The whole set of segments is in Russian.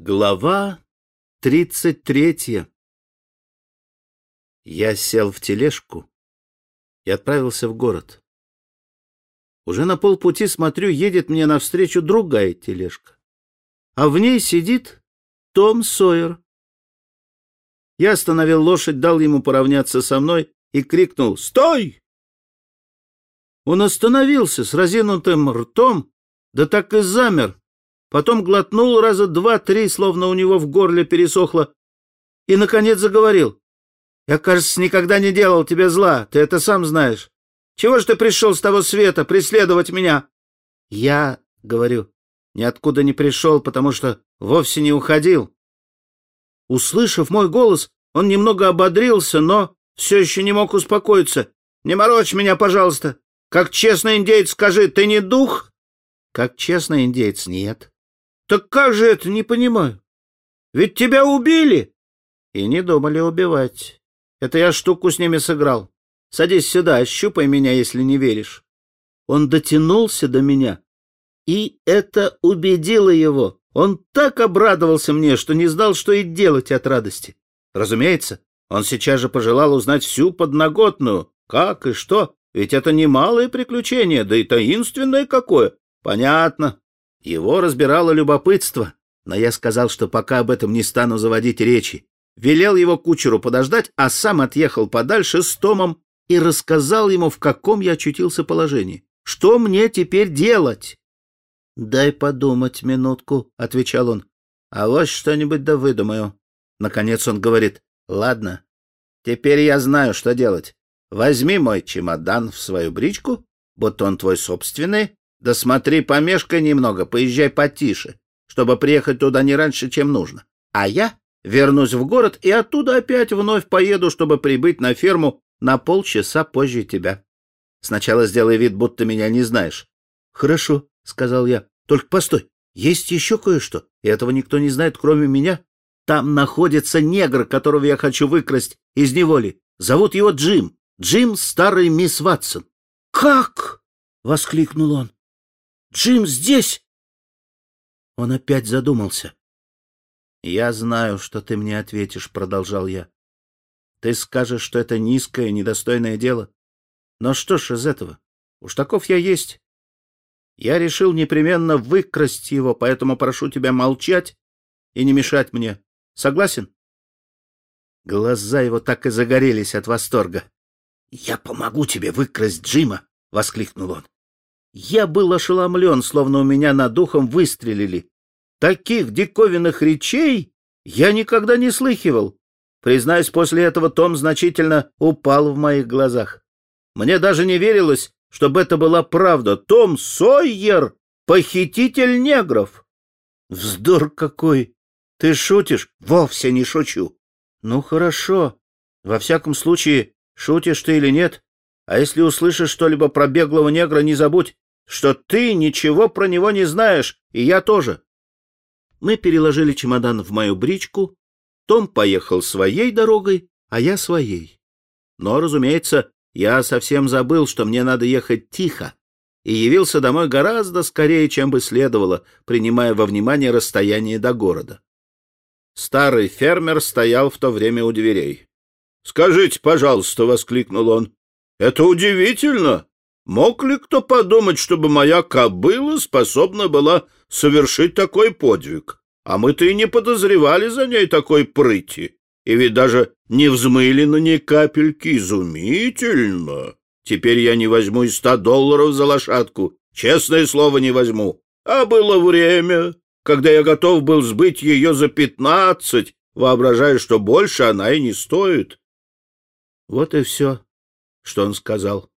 Глава тридцать третья Я сел в тележку и отправился в город. Уже на полпути смотрю, едет мне навстречу другая тележка, а в ней сидит Том Сойер. Я остановил лошадь, дал ему поравняться со мной и крикнул «Стой!». Он остановился с разинутым ртом, да так и замер, потом глотнул раза два-три, словно у него в горле пересохло, и, наконец, заговорил. «Я, кажется, никогда не делал тебе зла, ты это сам знаешь. Чего ж ты пришел с того света преследовать меня?» «Я, — говорю, — ниоткуда не пришел, потому что вовсе не уходил». Услышав мой голос, он немного ободрился, но все еще не мог успокоиться. «Не морочь меня, пожалуйста. Как честный индейец скажи, ты не дух?» «Как честный индейец, нет». Так как же это, не понимаю? Ведь тебя убили. И не думали убивать. Это я штуку с ними сыграл. Садись сюда, ощупай меня, если не веришь. Он дотянулся до меня, и это убедило его. Он так обрадовался мне, что не знал, что и делать от радости. Разумеется, он сейчас же пожелал узнать всю подноготную, как и что, ведь это немалое приключение, да и таинственное какое. Понятно, его разбирало любопытство, но я сказал, что пока об этом не стану заводить речи. Велел его кучеру подождать, а сам отъехал подальше с Томом и рассказал ему, в каком я очутился положении. Что мне теперь делать? — Дай подумать минутку, — отвечал он. — А вот что-нибудь да выдумаю. Наконец он говорит, — ладно, теперь я знаю, что делать. Возьми мой чемодан в свою бричку, будто он твой собственный, да смотри, помешкай немного, поезжай потише, чтобы приехать туда не раньше, чем нужно. А я вернусь в город и оттуда опять вновь поеду, чтобы прибыть на ферму на полчаса позже тебя. Сначала сделай вид, будто меня не знаешь. — Хорошо, — сказал я. — Только постой, есть еще кое-что, и этого никто не знает, кроме меня. Там находится негр, которого я хочу выкрасть из неволи. Зовут его Джим. Джим — старый мисс Ватсон. — Как? — воскликнул он. Джим здесь!» Он опять задумался. «Я знаю, что ты мне ответишь», — продолжал я. «Ты скажешь, что это низкое, недостойное дело. Но что ж из этого? Уж таков я есть. Я решил непременно выкрасть его, поэтому прошу тебя молчать и не мешать мне. Согласен?» Глаза его так и загорелись от восторга. «Я помогу тебе выкрасть Джима!» — воскликнул он. Я был ошеломлен, словно у меня над духом выстрелили. Таких диковинных речей я никогда не слыхивал. Признаюсь, после этого Том значительно упал в моих глазах. Мне даже не верилось, чтобы это была правда. Том Сойер — похититель негров. Вздор какой! Ты шутишь? Вовсе не шучу. Ну, хорошо. Во всяком случае, шутишь ты или нет, а если услышишь что-либо про беглого негра, не забудь, что ты ничего про него не знаешь, и я тоже. Мы переложили чемодан в мою бричку. Том поехал своей дорогой, а я своей. Но, разумеется, я совсем забыл, что мне надо ехать тихо, и явился домой гораздо скорее, чем бы следовало, принимая во внимание расстояние до города. Старый фермер стоял в то время у дверей. — Скажите, пожалуйста, — воскликнул он, это удивительно. Мог ли кто подумать, чтобы моя кобыла способна была совершить такой подвиг? А мы-то и не подозревали за ней такой прыти. И ведь даже не взмыли на ней капельки. Изумительно. Теперь я не возьму и ста долларов за лошадку. Честное слово, не возьму. А было время, когда я готов был сбыть ее за пятнадцать, воображая, что больше она и не стоит. Вот и все что он сказал.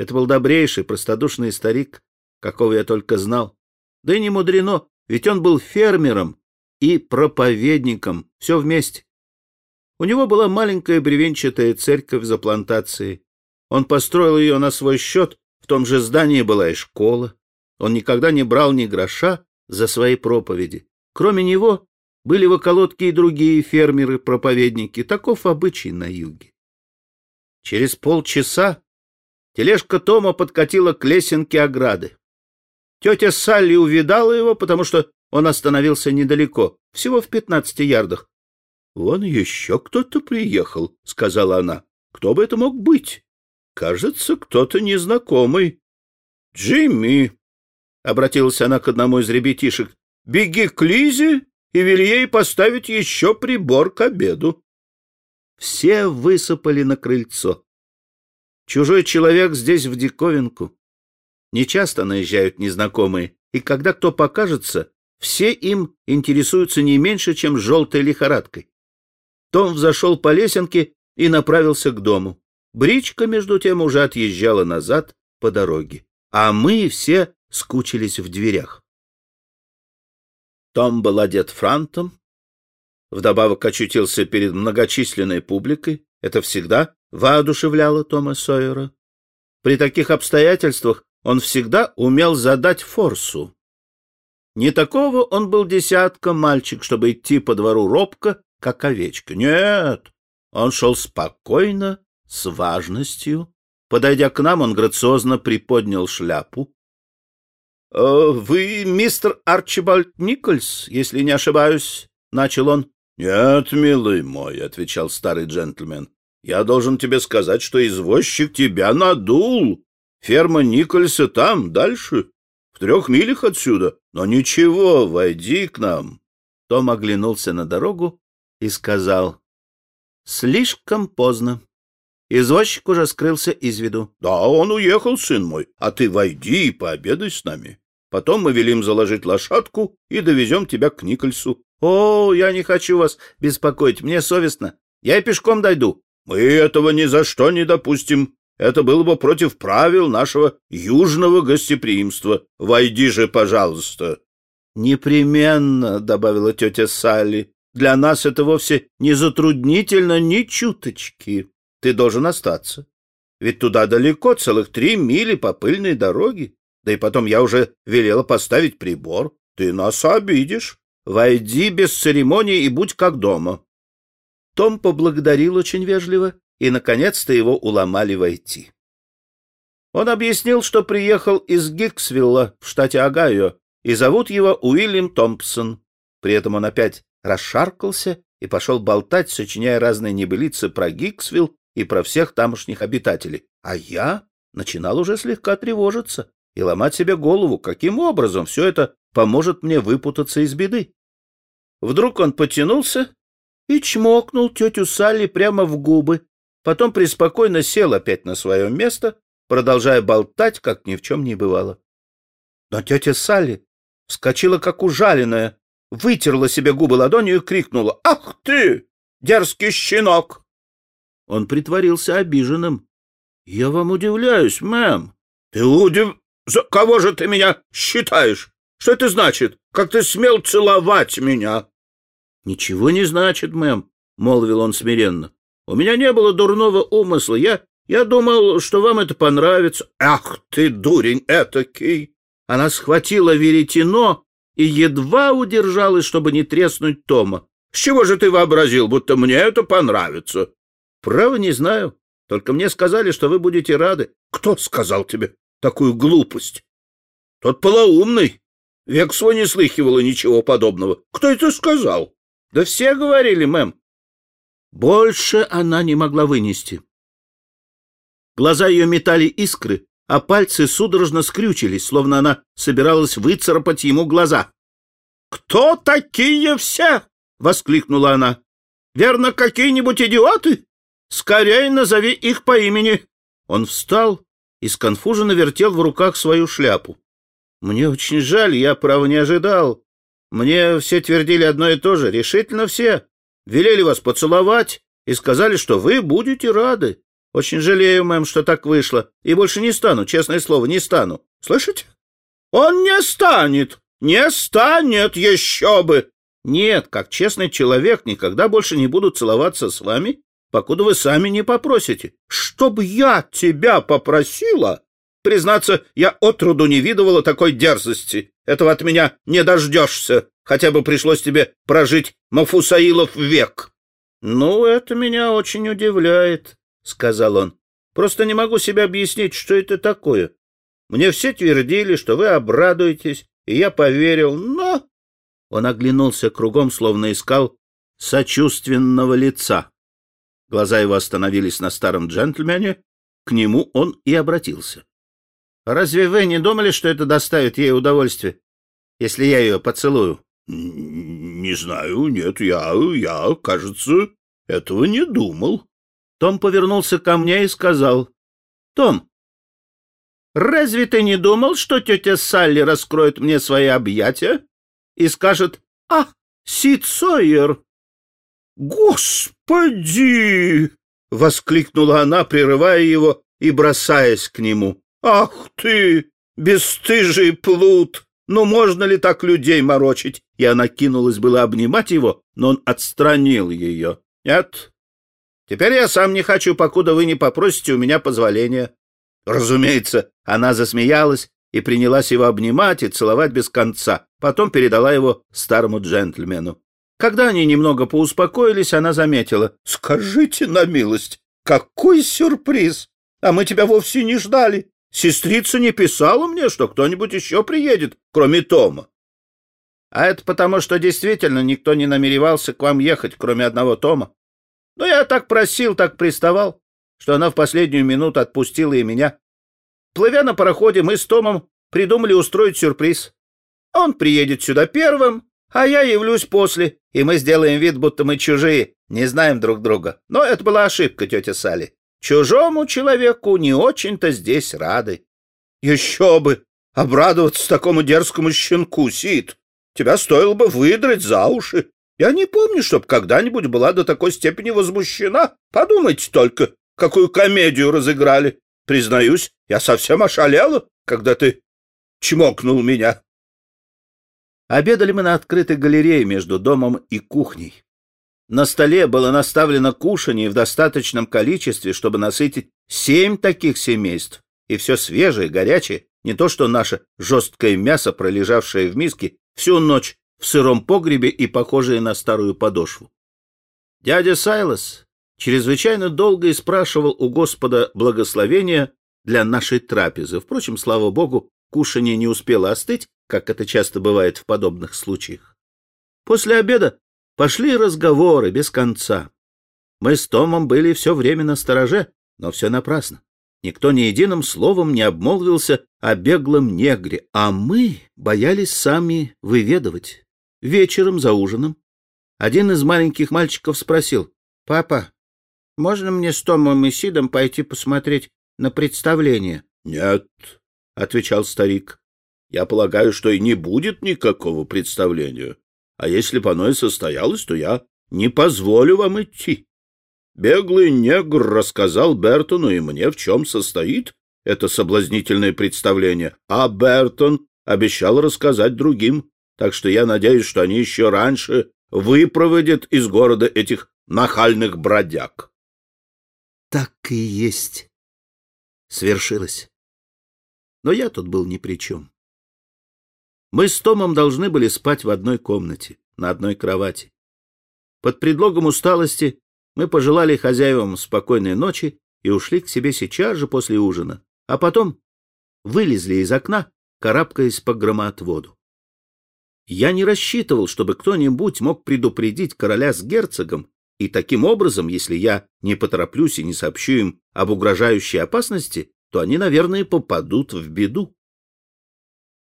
Это был добрейший, простодушный старик, какого я только знал. Да и не мудрено, ведь он был фермером и проповедником, все вместе. У него была маленькая бревенчатая церковь за плантацией. Он построил ее на свой счет, в том же здании была и школа. Он никогда не брал ни гроша за свои проповеди. Кроме него были в околотке и другие фермеры-проповедники. Таков обычай на юге. Через полчаса тележка Тома подкатила к лесенке ограды. Тетя Салли увидала его, потому что Он остановился недалеко, всего в пятнадцати ярдах. — Вон еще кто-то приехал, — сказала она. — Кто бы это мог быть? Кажется, кто-то незнакомый. — Джимми, — обратилась она к одному из ребятишек, — беги к Лизе и вели ей поставить еще прибор к обеду. Все высыпали на крыльцо. Чужой человек здесь в диковинку. Нечасто наезжают незнакомые, и когда кто покажется, все им интересуются не меньше, чем желтой лихорадкой. Том взошел по лесенке и направился к дому. Бричка, между тем, уже отъезжала назад по дороге, а мы все скучились в дверях. Том был одет франтом, вдобавок очутился перед многочисленной публикой. Это всегда воодушевляло Тома Сойера. При таких обстоятельствах он всегда умел задать форсу. Не такого он был десятка мальчик, чтобы идти по двору робко, как овечка. Нет, он шел спокойно, с важностью. Подойдя к нам, он грациозно приподнял шляпу. «Э, — Вы мистер Арчибальд Никольс, если не ошибаюсь? — начал он. — Нет, милый мой, — отвечал старый джентльмен. — Я должен тебе сказать, что извозчик тебя надул. Ферма Никольса там, дальше, в трех милях отсюда. Но ничего, войди к нам. Том оглянулся на дорогу и сказал. — Слишком поздно. Извозчик уже скрылся из виду. — Да, он уехал, сын мой, а ты войди и пообедай с нами. Потом мы велим заложить лошадку и довезем тебя к Никольсу. — О, я не хочу вас беспокоить, мне совестно. Я и пешком дойду. — Мы этого ни за что не допустим. Это было бы против правил нашего южного гостеприимства. Войди же, пожалуйста. — Непременно, — добавила тетя Салли. — Для нас это вовсе не затруднительно ни чуточки. Ты должен остаться. Ведь туда далеко, целых три мили по пыльной дороге. Да и потом я уже велела поставить прибор. Ты нас обидишь. Войди без церемонии и будь как дома. Том поблагодарил очень вежливо и, наконец-то, его уломали войти. Он объяснил, что приехал из Гиксвилла в штате Огайо, и зовут его Уильям Томпсон. При этом он опять расшаркался и пошел болтать, сочиняя разные небылицы про Гиксвилл и про всех тамошних обитателей. А я начинал уже слегка тревожиться и ломать себе голову, каким образом все это поможет мне выпутаться из беды. Вдруг он потянулся и чмокнул тетю Салли прямо в губы, потом преспокойно сел опять на свое место, продолжая болтать, как ни в чем не бывало. Но тетя Салли вскочила, как ужаленная, вытерла себе губы ладонью и крикнула «Ах ты, дерзкий щенок!» Он притворился обиженным. «Я вам удивляюсь, мэм». «Ты удив... За кого же ты меня считаешь? Что это значит? Как ты смел целовать меня?» «Ничего не значит, мэм», — молвил он смиренно. У меня не было дурного умысла. Я, я думал, что вам это понравится. Ах ты, дурень этакий! Она схватила веретено и едва удержалась, чтобы не треснуть Тома. С чего же ты вообразил, будто мне это понравится? Право не знаю. Только мне сказали, что вы будете рады. Кто сказал тебе такую глупость? Тот полоумный. Век свой не слыхивало ничего подобного. Кто это сказал? Да все говорили, мэм. Больше она не могла вынести. Глаза ее метали искры, а пальцы судорожно скрючились, словно она собиралась выцарапать ему глаза. «Кто такие все?» — воскликнула она. «Верно, какие-нибудь идиоты? Скорее назови их по имени». Он встал и сконфуженно вертел в руках свою шляпу. «Мне очень жаль, я, право, не ожидал. Мне все твердили одно и то же, решительно все велели вас поцеловать и сказали, что вы будете рады. Очень жалею, мэм, что так вышло, и больше не стану, честное слово, не стану. Слышите? Он не станет, не станет еще бы. Нет, как честный человек, никогда больше не буду целоваться с вами, покуда вы сами не попросите. Чтоб я тебя попросила? Признаться, я отроду не видывала такой дерзости. Этого от меня не дождешься. Хотя бы пришлось тебе прожить Мафусаилов век. — Ну, это меня очень удивляет, — сказал он. — Просто не могу себе объяснить, что это такое. Мне все твердили, что вы обрадуетесь, и я поверил, но Он оглянулся кругом, словно искал сочувственного лица. Глаза его остановились на старом джентльмене, к нему он и обратился. — Разве вы не думали, что это доставит ей удовольствие, если я ее поцелую? — Не знаю, нет, я, я, кажется, этого не думал. Том повернулся ко мне и сказал. — Том, разве ты не думал, что тетя Салли раскроет мне свои объятия и скажет «Ах, Сид Сойер, «Господи!» — воскликнула она, прерывая его и бросаясь к нему. «Ах ты, бесстыжий плут! Ну можно ли так людей морочить?» И она кинулась было обнимать его, но он отстранил ее. «Нет, теперь я сам не хочу, покуда вы не попросите у меня позволения». Разумеется, она засмеялась и принялась его обнимать и целовать без конца, потом передала его старому джентльмену. Когда они немного поуспокоились, она заметила. — Скажите на милость, какой сюрприз! А мы тебя вовсе не ждали. Сестрица не писала мне, что кто-нибудь еще приедет, кроме Тома. — А это потому, что действительно никто не намеревался к вам ехать, кроме одного Тома. Но я так просил, так приставал, что она в последнюю минуту отпустила и меня. Плывя на пароходе, мы с Томом придумали устроить сюрприз. Он приедет сюда первым, а я явлюсь после, и мы сделаем вид, будто мы чужие, не знаем друг друга. Но это была ошибка, тетя Салли. Чужому человеку не очень-то здесь рады. Еще бы! Обрадоваться такому дерзкому щенку, Сид. Тебя стоило бы выдрать за уши. Я не помню, чтоб когда-нибудь была до такой степени возмущена. Подумайте только, какую комедию разыграли. Признаюсь, я совсем ошалела, когда ты чмокнул меня. Обедали мы на открытой галерее между домом и кухней. На столе было наставлено кушанье в достаточном количестве, чтобы насытить семь таких семейств, и все свежее, горячее, не то что наше жесткое мясо, пролежавшее в миске всю ночь в сыром погребе и похожее на старую подошву. Дядя Сайлос чрезвычайно долго и спрашивал у Господа благословения для нашей трапезы. Впрочем, слава богу, кушанье не успело остыть, как это часто бывает в подобных случаях. После обеда пошли разговоры без конца. Мы с Томом были все время на стороже, но все напрасно. Никто ни единым словом не обмолвился о беглом негре, а мы боялись сами выведывать. Вечером за ужином один из маленьких мальчиков спросил, «Папа, можно мне с Томом и Сидом пойти посмотреть на представление?» «Нет», — отвечал старик, я полагаю, что и не будет никакого представления. А если бы оно и состоялось, то я не позволю вам идти. Беглый негр рассказал Бертону и мне, в чем состоит это соблазнительное представление, а Бертон обещал рассказать другим, так что я надеюсь, что они еще раньше выпроводят из города этих нахальных бродяг. Так и есть. Свершилось. Но я тут был ни при чем. Мы с Томом должны были спать в одной комнате, на одной кровати. Под предлогом усталости мы пожелали хозяевам спокойной ночи и ушли к себе сейчас же после ужина, а потом вылезли из окна, карабкаясь по громоотводу. Я не рассчитывал, чтобы кто-нибудь мог предупредить короля с герцогом, и таким образом, если я не потороплюсь и не сообщу им об угрожающей опасности, то они, наверное, попадут в беду.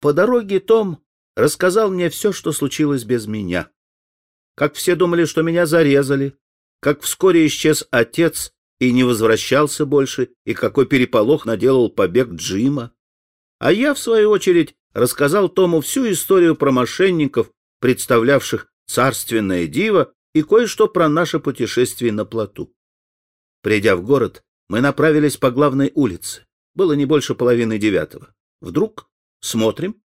По дороге Том рассказал мне все, что случилось без меня. Как все думали, что меня зарезали, как вскоре исчез отец и не возвращался больше, и какой переполох наделал побег Джима. А я, в свою очередь, рассказал Тому всю историю про мошенников, представлявших царственное диво, и кое-что про наше путешествие на плоту. Придя в город, мы направились по главной улице. Было не больше половины девятого. Вдруг Смотрим.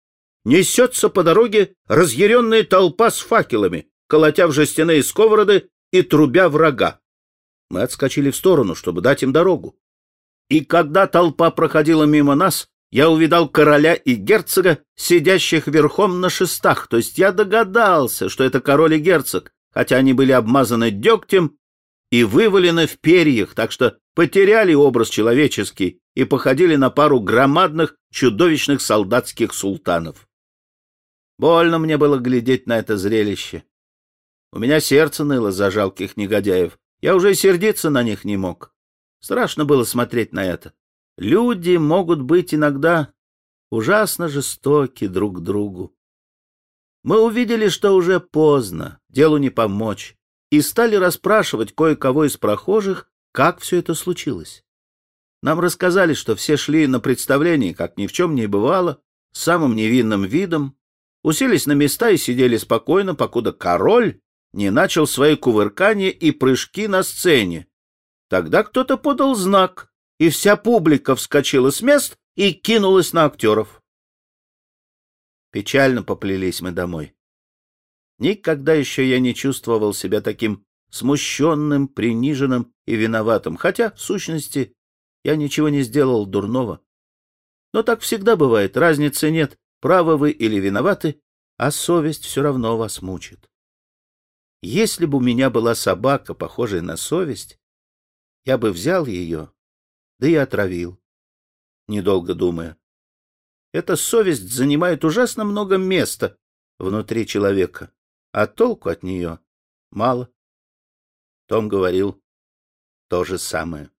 Несется по дороге разъяренная толпа с факелами, колотя в жестяные сковороды и трубя врага. Мы отскочили в сторону, чтобы дать им дорогу. И когда толпа проходила мимо нас, я увидал короля и герцога, сидящих верхом на шестах, то есть я догадался, что это король и герцог, хотя они были обмазаны дегтем и вывалены в перьях, так что потеряли образ человеческий и походили на пару громадных чудовищных солдатских султанов. Больно мне было глядеть на это зрелище. У меня сердце ныло за жалких негодяев. Я уже сердиться на них не мог. Страшно было смотреть на это. Люди могут быть иногда ужасно жестоки друг к другу. Мы увидели, что уже поздно, делу не помочь, и стали расспрашивать кое-кого из прохожих, как все это случилось. Нам рассказали, что все шли на представление, как ни в чем не бывало, с самым невинным видом, уселись на места и сидели спокойно, покуда король не начал свои кувыркания и прыжки на сцене. Тогда кто-то подал знак, и вся публика вскочила с мест и кинулась на актеров. Печально поплелись мы домой. Никогда еще я не чувствовал себя таким смущенным, приниженным и виноватым, хотя, в сущности, я ничего не сделал дурного. Но так всегда бывает, разницы нет, правы вы или виноваты, а совесть все равно вас мучит. Если бы у меня была собака, похожая на совесть, я бы взял ее, да и отравил, недолго думая. Эта совесть занимает ужасно много места внутри человека, а толку от нее мало. Том говорил то же самое.